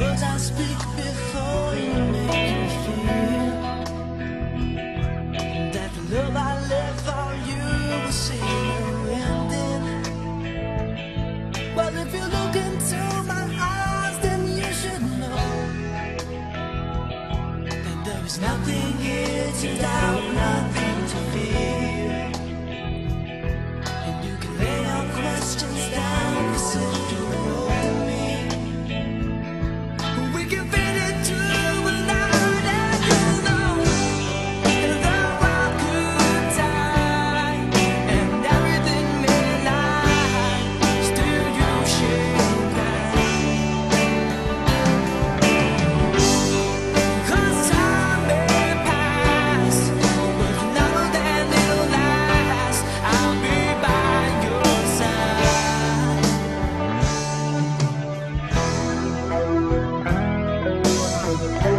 Words I speak before you make you feel that the love I live for you will see no ending. Well, if you look into my eyes, then you should know that there is nothing here to doubt, nothing to fear. Okay.